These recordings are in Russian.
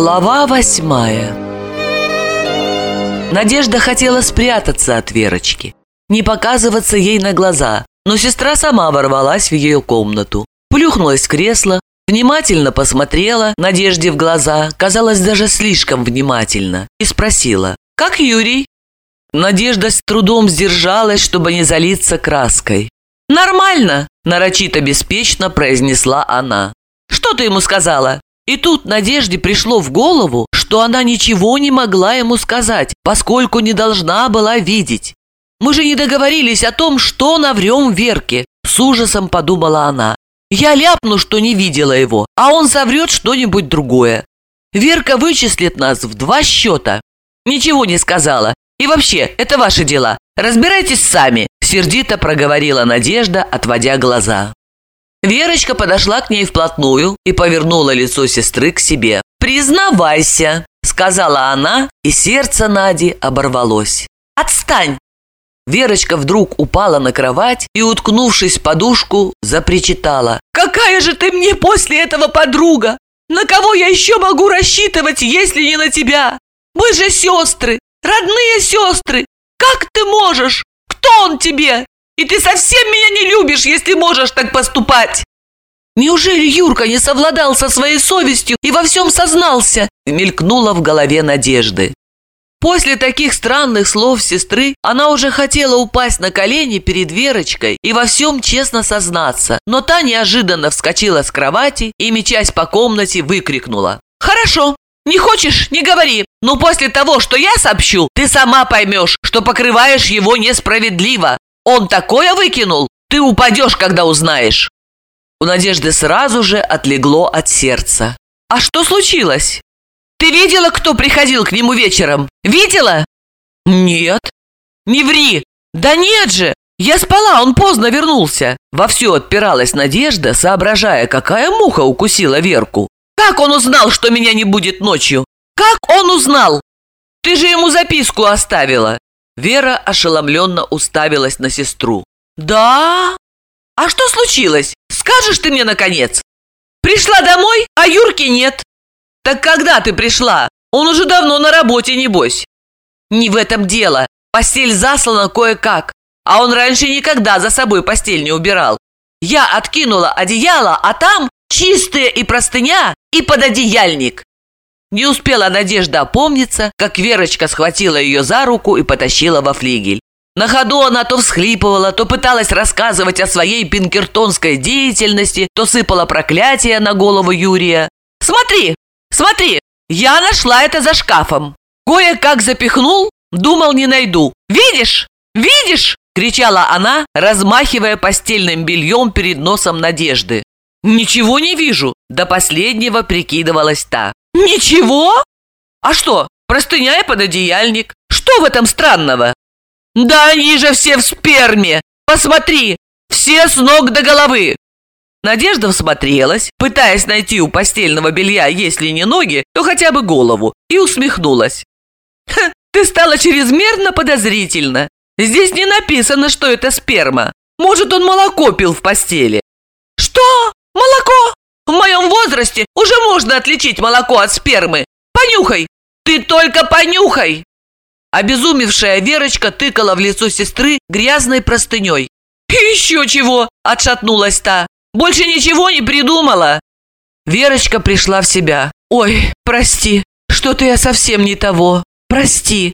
Глава восьмая Надежда хотела спрятаться от Верочки, не показываться ей на глаза, но сестра сама ворвалась в ее комнату, плюхнулась в кресло, внимательно посмотрела Надежде в глаза, казалось даже слишком внимательно, и спросила «Как Юрий?» Надежда с трудом сдержалась, чтобы не залиться краской. «Нормально!» – нарочито беспечно произнесла она. «Что ты ему сказала?» И тут Надежде пришло в голову, что она ничего не могла ему сказать, поскольку не должна была видеть. «Мы же не договорились о том, что наврем Верке», – с ужасом подумала она. «Я ляпну, что не видела его, а он соврет что-нибудь другое. Верка вычислит нас в два счета». Ничего не сказала. И вообще, это ваши дела. Разбирайтесь сами», – сердито проговорила Надежда, отводя глаза. Верочка подошла к ней вплотную и повернула лицо сестры к себе. «Признавайся», – сказала она, и сердце Нади оборвалось. «Отстань!» Верочка вдруг упала на кровать и, уткнувшись в подушку, запричитала. «Какая же ты мне после этого подруга? На кого я еще могу рассчитывать, если не на тебя? Мы же сестры, родные сестры. Как ты можешь? Кто он тебе? И ты совсем меня не любишь, если можешь так поступать!» «Неужели Юрка не совладал со своей совестью и во всем сознался?» мелькнула в голове надежды. После таких странных слов сестры она уже хотела упасть на колени перед Верочкой и во всем честно сознаться, но та неожиданно вскочила с кровати и, мечась по комнате, выкрикнула. «Хорошо, не хочешь – не говори, но после того, что я сообщу, ты сама поймешь, что покрываешь его несправедливо. Он такое выкинул, ты упадешь, когда узнаешь». У Надежды сразу же отлегло от сердца. «А что случилось? Ты видела, кто приходил к нему вечером? Видела?» «Нет». «Не ври!» «Да нет же! Я спала, он поздно вернулся!» Вовсю отпиралась Надежда, соображая, какая муха укусила Верку. «Как он узнал, что меня не будет ночью? Как он узнал? Ты же ему записку оставила!» Вера ошеломленно уставилась на сестру. «Да? А что случилось? Скажешь ты мне, наконец? Пришла домой, а Юрки нет. Так когда ты пришла? Он уже давно на работе, небось». «Не в этом дело. Постель заслана кое-как. А он раньше никогда за собой постель не убирал. Я откинула одеяло, а там чистые и простыня, и пододеяльник. Не успела Надежда опомниться, как Верочка схватила ее за руку и потащила во флигель. На ходу она то всхлипывала, то пыталась рассказывать о своей пинкертонской деятельности, то сыпала проклятия на голову Юрия. «Смотри, смотри, я нашла это за шкафом. Кое-как запихнул, думал не найду. Видишь? Видишь?» – кричала она, размахивая постельным бельем перед носом Надежды. «Ничего не вижу!» – до последнего прикидывалась та. «Ничего? А что, простыня и пододеяльник? Что в этом странного?» «Да они же все в сперме! Посмотри! Все с ног до головы!» Надежда всмотрелась, пытаясь найти у постельного белья, если не ноги, то хотя бы голову, и усмехнулась. «Ха, ты стала чрезмерно подозрительна. Здесь не написано, что это сперма. Может, он молоко пил в постели». «Что? Молоко? В моем возрасте уже можно отличить молоко от спермы. Понюхай! Ты только понюхай!» Обезумевшая Верочка тыкала в лицо сестры грязной простыней. «Еще чего!» – отшатнулась та. «Больше ничего не придумала!» Верочка пришла в себя. «Ой, прости, что-то я совсем не того. Прости!»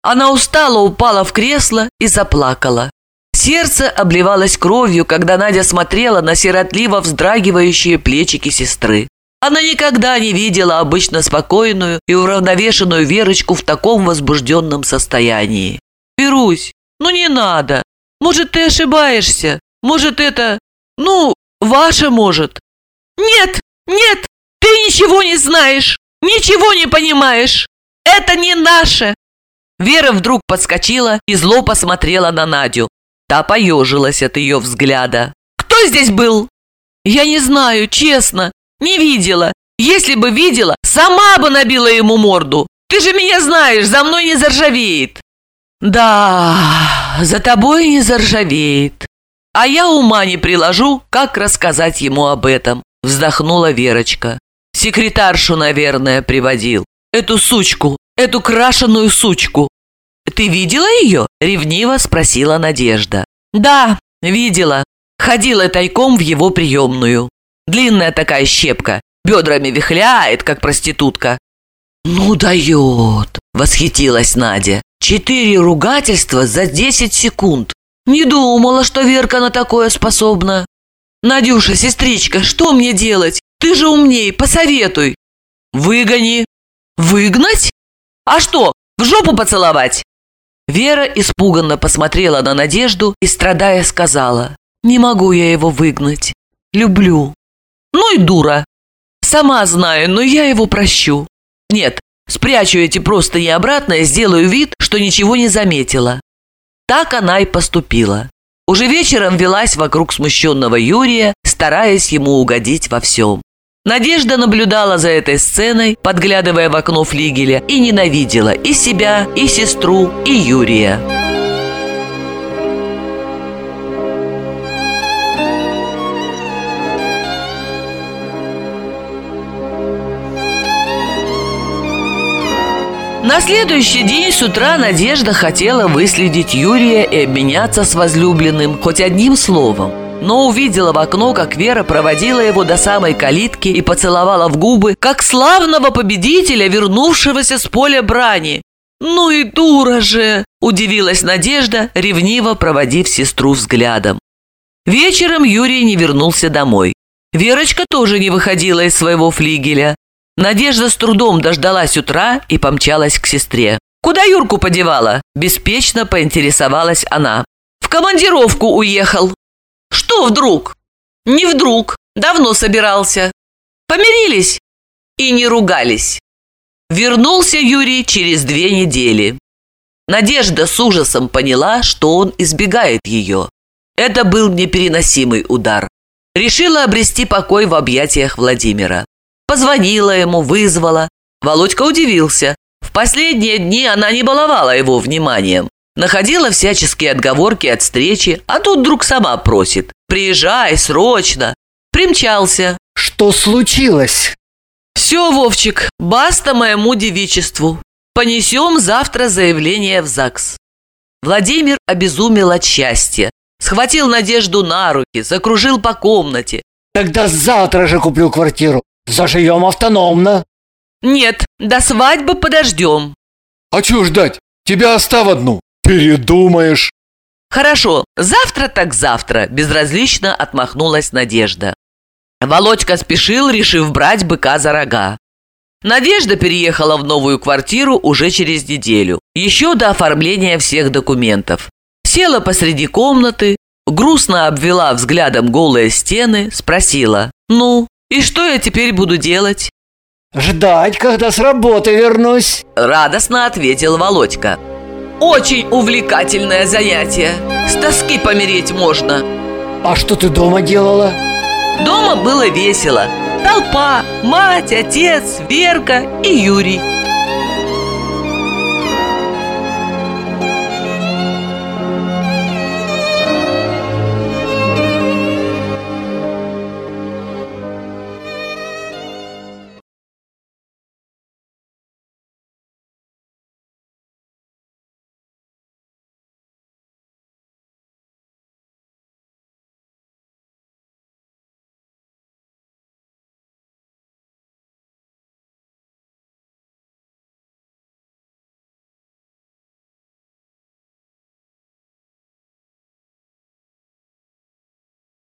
Она устало упала в кресло и заплакала. Сердце обливалось кровью, когда Надя смотрела на сиротливо вздрагивающие плечики сестры. Она никогда не видела обычно спокойную и уравновешенную Верочку в таком возбужденном состоянии. «Верусь, ну не надо. Может, ты ошибаешься. Может, это... Ну, ваше может». «Нет, нет, ты ничего не знаешь, ничего не понимаешь. Это не наше». Вера вдруг подскочила и зло посмотрела на Надю. Та поежилась от ее взгляда. «Кто здесь был?» «Я не знаю, честно. Не видела. Если бы видела, сама бы набила ему морду. Ты же меня знаешь, за мной не заржавеет». «Да, за тобой не заржавеет. А я ума не приложу, как рассказать ему об этом», вздохнула Верочка. Секретаршу, наверное, приводил. Эту сучку, эту крашеную сучку. Ты видела ее? Ревниво спросила Надежда. Да, видела. Ходила тайком в его приемную. Длинная такая щепка, бедрами вихляет, как проститутка. «Ну дает!» – восхитилась Надя. «Четыре ругательства за десять секунд. Не думала, что Верка на такое способна. Надюша, сестричка, что мне делать? Ты же умней, посоветуй!» «Выгони!» «Выгнать? А что, в жопу поцеловать?» Вера испуганно посмотрела на Надежду и, страдая, сказала, «Не могу я его выгнать. Люблю». «Ну и дура. Сама знаю, но я его прощу. Нет, спрячу эти просто не обратно и сделаю вид, что ничего не заметила». Так она и поступила. Уже вечером велась вокруг смущенного Юрия, стараясь ему угодить во всем. Надежда наблюдала за этой сценой, подглядывая в окно флигеля, и ненавидела и себя, и сестру, и Юрия. На следующий день с утра Надежда хотела выследить Юрия и обменяться с возлюбленным хоть одним словом. Но увидела в окно, как Вера проводила его до самой калитки и поцеловала в губы, как славного победителя, вернувшегося с поля брани. «Ну и дура же!» – удивилась Надежда, ревниво проводив сестру взглядом. Вечером Юрий не вернулся домой. Верочка тоже не выходила из своего флигеля. Надежда с трудом дождалась утра и помчалась к сестре. «Куда Юрку подевала?» – беспечно поинтересовалась она. «В командировку уехал». «Что вдруг?» «Не вдруг. Давно собирался». «Помирились?» «И не ругались». Вернулся Юрий через две недели. Надежда с ужасом поняла, что он избегает ее. Это был непереносимый удар. Решила обрести покой в объятиях Владимира. Позвонила ему, вызвала. Володька удивился. В последние дни она не баловала его вниманием. Находила всяческие отговорки от встречи, а тут вдруг сама просит. «Приезжай, срочно!» Примчался. Что случилось? «Все, Вовчик, баста моему девичеству. Понесем завтра заявление в ЗАГС». Владимир обезумел от счастья. Схватил Надежду на руки, закружил по комнате. Тогда завтра же куплю квартиру. Заживем автономно. «Нет, до свадьбы подождем». А чего ждать? Тебя остав одну. Передумаешь. «Хорошо, завтра так завтра», – безразлично отмахнулась Надежда. Володька спешил, решив брать быка за рога. Надежда переехала в новую квартиру уже через неделю, еще до оформления всех документов. Села посреди комнаты, грустно обвела взглядом голые стены, спросила «Ну, и что я теперь буду делать?» Ждать, когда с работы вернусь. Радостно ответил Володька. Очень увлекательное занятие. С тоски помереть можно. А что ты дома делала? Дома было весело. Толпа, мать, отец, Верка и Юрий.